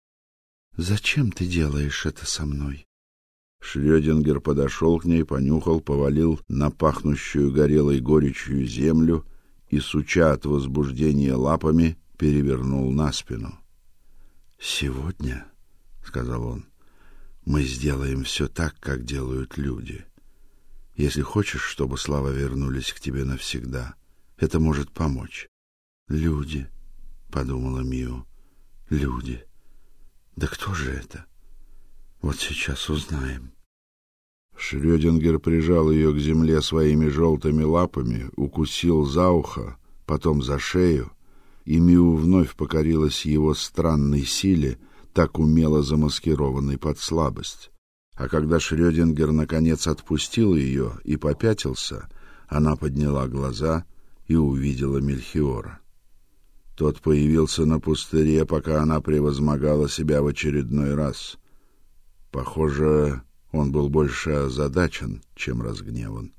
S1: Зачем ты делаешь это со мной? Шрёдингер подошел к ней, понюхал, повалил на пахнущую горелой горечью землю и, суча от возбуждения лапами, перевернул на спину. «Сегодня, — сказал он, — мы сделаем все так, как делают люди. Если хочешь, чтобы слава вернулись к тебе навсегда, это может помочь. Люди, подумала Мио. Люди. Да кто же это? Вот сейчас узнаем. Шрёдингер прижал ее к земле своими желтыми лапами, укусил за ухо, потом за шею, и Миу вновь покорилась его странной силе, так умело замаскированной под слабость. А когда Шрёдингер наконец отпустил ее и попятился, она подняла глаза и увидела Мельхиора. Тот появился на пустыре, пока она превозмогала себя в очередной раз. Похоже, он был больше озадачен, чем разгневан.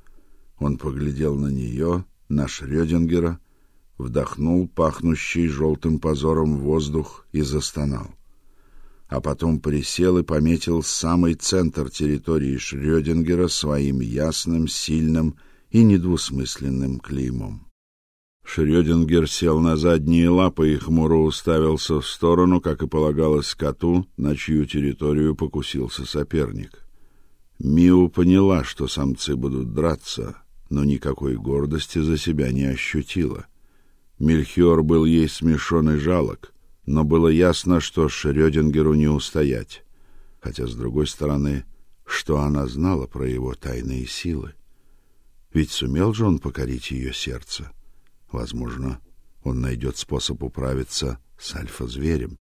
S1: Он поглядел на нее, на Шрёдингера, вдохнул пахнущий желтым позором воздух и застонал а потом присел и пометил самый центр территории Шрёдингера своим ясным, сильным и недвусмысленным клеймом. Шрёдингер сел на задние лапы и хмуро уставился в сторону, как и полагалось коту, на чью территорию покусился соперник. Миу поняла, что самцы будут драться, но никакой гордости за себя не ощутила. Мельхиор был ей смешон и жалок, но было ясно, что Шрёдингеру не устоять. Хотя с другой стороны, что она знала про его тайные силы? Ведь сумел же он покорить ее сердце. Возможно, он найдет способ управиться с альфа-зверем.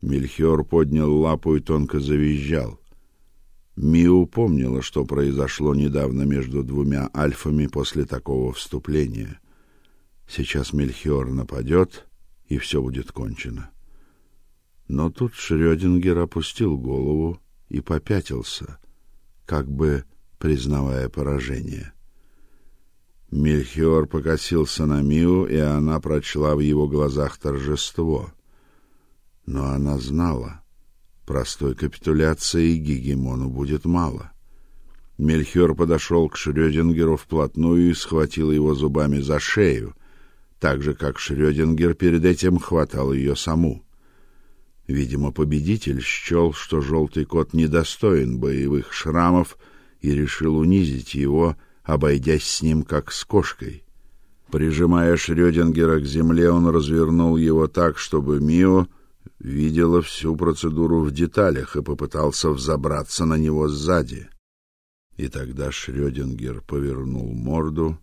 S1: Мельхиор поднял лапу и тонко завизжал. Миу помнила, что произошло недавно между двумя альфами после такого вступления. Сейчас Мельхиор нападет, и все будет кончено. Но тут Шрёдингер опустил голову и попятился, как бы признавая поражение. Мельхиор покосился на Миу, и она прочла в его глазах торжество. Но она знала, простой капитуляции Гигемону будет мало. Мельхиор подошел к Шрёдингеру вплотную и схватил его зубами за шею, так же как Шрёдингер перед этим хватал ее саму. Видимо, победитель счел, что желтый кот недостоин боевых шрамов и решил унизить его, обойдясь с ним как с кошкой. Прижимая Шрёдингера к земле, он развернул его так, чтобы Мио видела всю процедуру в деталях и попытался взобраться на него сзади. И тогда Шрёдингер повернул морду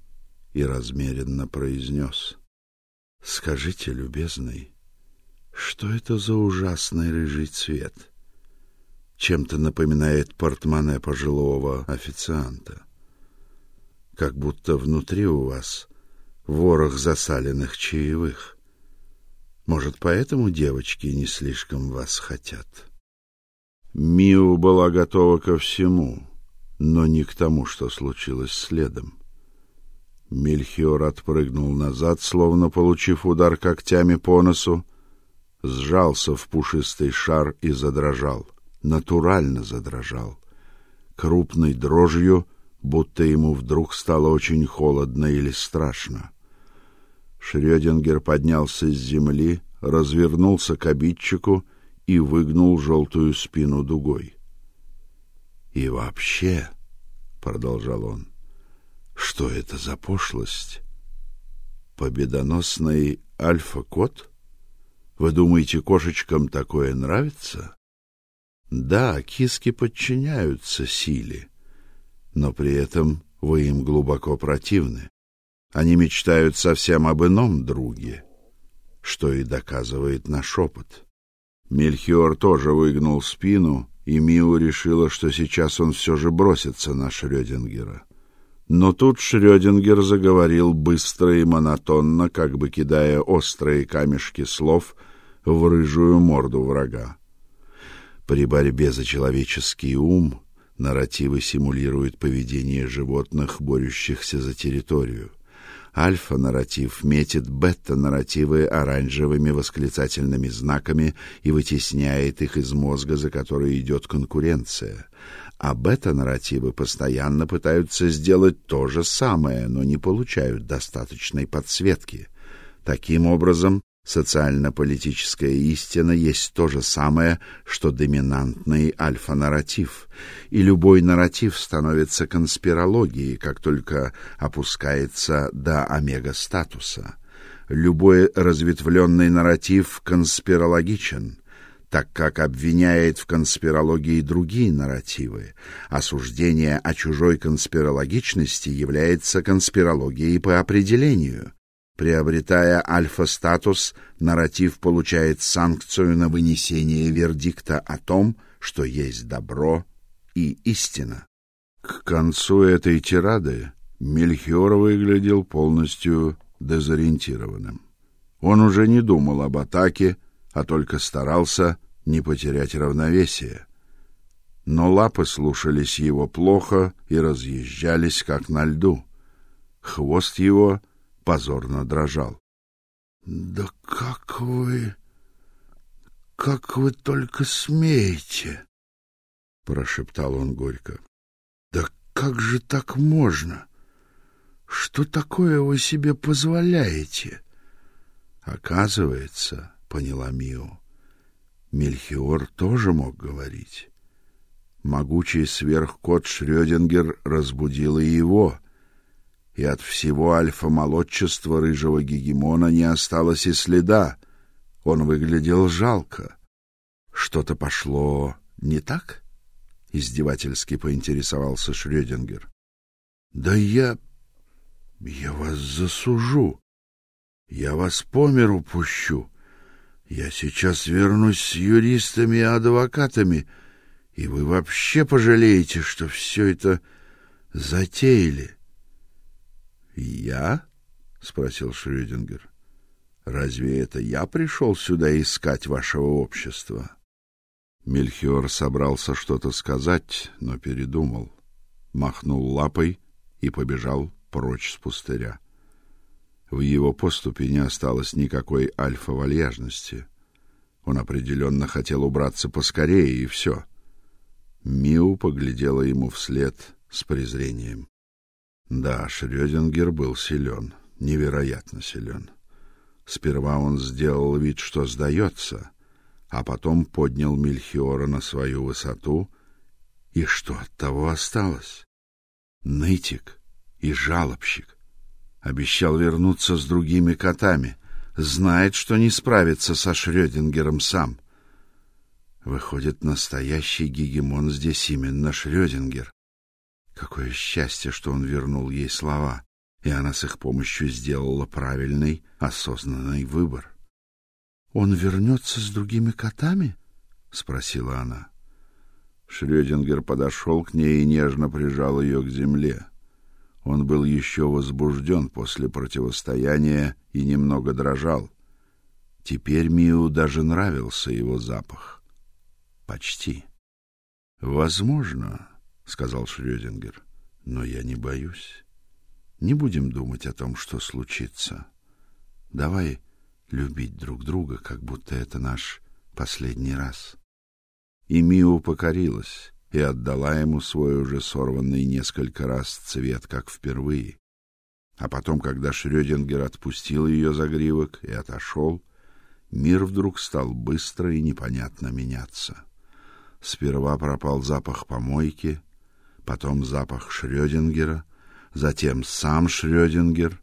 S1: и размеренно произнес: "Скажите, любезный, что это за ужасный рыжий цвет? Чем-то напоминает портмоне пожилого официанта. Как будто внутри у вас ворох засаленных чаевых. Может, поэтому девочки не слишком вас хотят? Миу была готова ко всему, но не к тому, что случилось следом. Мельхиор отпрыгнул назад, словно получив удар когтями по носу, сжался в пушистый шар и задрожал, натурально задрожал, крупной дрожью, будто ему вдруг стало очень холодно или страшно. Шрёдингер поднялся с земли, развернулся к обидчику и выгнул желтую спину дугой. И вообще, продолжал он, что это за пошлость? Победоносный альфа-кот? Вы думаете, кошечкам такое нравится? Да, киски подчиняются силе, но при этом вы им глубоко противны. Они мечтают совсем об ином друге, что и доказывает наш опыт. Мельхиор тоже выгнул спину, и Миу решила, что сейчас он все же бросится на Шрёдингера. Но тут Шрёдингер заговорил быстро и монотонно, как бы кидая острые камешки слов в рыжую морду врага. При борьбе за человеческий ум нарративы симулируют поведение животных, борющихся за территорию. Альфа-нарратив метит бета-нарративы оранжевыми восклицательными знаками и вытесняет их из мозга, за который идет конкуренция. А бета-нарративы постоянно пытаются сделать то же самое, но не получают достаточной подсветки. Таким образом, Социально-политическая истина есть то же самое, что доминантный альфа-нарратив, и любой нарратив становится конспирологией, как только опускается до омега-статуса. Любой разветвленный нарратив конспирологичен, так как обвиняет в конспирологии другие нарративы. Осуждение о чужой конспирологичности является конспирологией по определению. Приобретая альфа-статус, нарратив получает санкцию на вынесение вердикта о том, что есть добро и истина. К концу этой тирады Мельхиор выглядел полностью дезориентированным. Он уже не думал об атаке, а только старался не потерять равновесие. Но лапы слушались его плохо и разъезжались как на льду. Хвост его позорно дрожал. Да как вы как вы только смеете, прошептал он горько. Да как же так можно? Что такое вы себе позволяете? Оказывается, поняла Мио, Мельхиор тоже мог говорить. Могучий сверхкот Шрёдингер разбудил и его — и от всего альфа-молодчества рыжего гегемона не осталось и следа. Он выглядел жалко. Что-то пошло не так? издевательски поинтересовался Шрёдингер. Да я я вас засужу. Я вас по миру пущу. Я сейчас вернусь с юристами и адвокатами, и вы вообще пожалеете, что все это затеяли. Я? спросил Шрёдингер. Разве это я пришел сюда искать вашего общества? Мельхиор собрался что-то сказать, но передумал, махнул лапой и побежал прочь с пустыря. В его поступе не осталось никакой альфа-вальяжности. Он определенно хотел убраться поскорее, и все. Миу поглядела ему вслед с презрением. Да, Шрёдингер был силен, невероятно силен. Сперва он сделал вид, что сдается, а потом поднял Мельхиора на свою высоту, и что от того осталось? Нытик и жалобщик. Обещал вернуться с другими котами, знает, что не справится со Шрёдингером сам. Выходит, настоящий гегемон здесь именно Шрёдингер. Какое счастье, что он вернул ей слова, и она с их помощью сделала правильный, осознанный выбор. Он вернется с другими котами? спросила она. Шрёдингер подошел к ней и нежно прижал ее к земле. Он был еще возбужден после противостояния и немного дрожал. Теперь Миу даже нравился его запах. Почти. Возможно, сказал Шрёдингер. Но я не боюсь. Не будем думать о том, что случится. Давай любить друг друга, как будто это наш последний раз. И Миу покорилась и отдала ему свой уже сорванный несколько раз цвет, как впервые. А потом, когда Шрёдингер отпустил ее загривок и отошел, мир вдруг стал быстро и непонятно меняться. Сперва пропал запах помойки, потом запах Шрёдингера, затем сам Шрёдингер,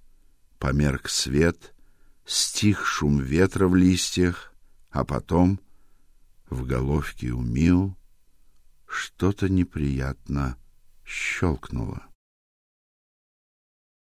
S1: померк свет, стих шум ветра в листьях, а потом в головке у Миу что-то неприятно щелкнуло.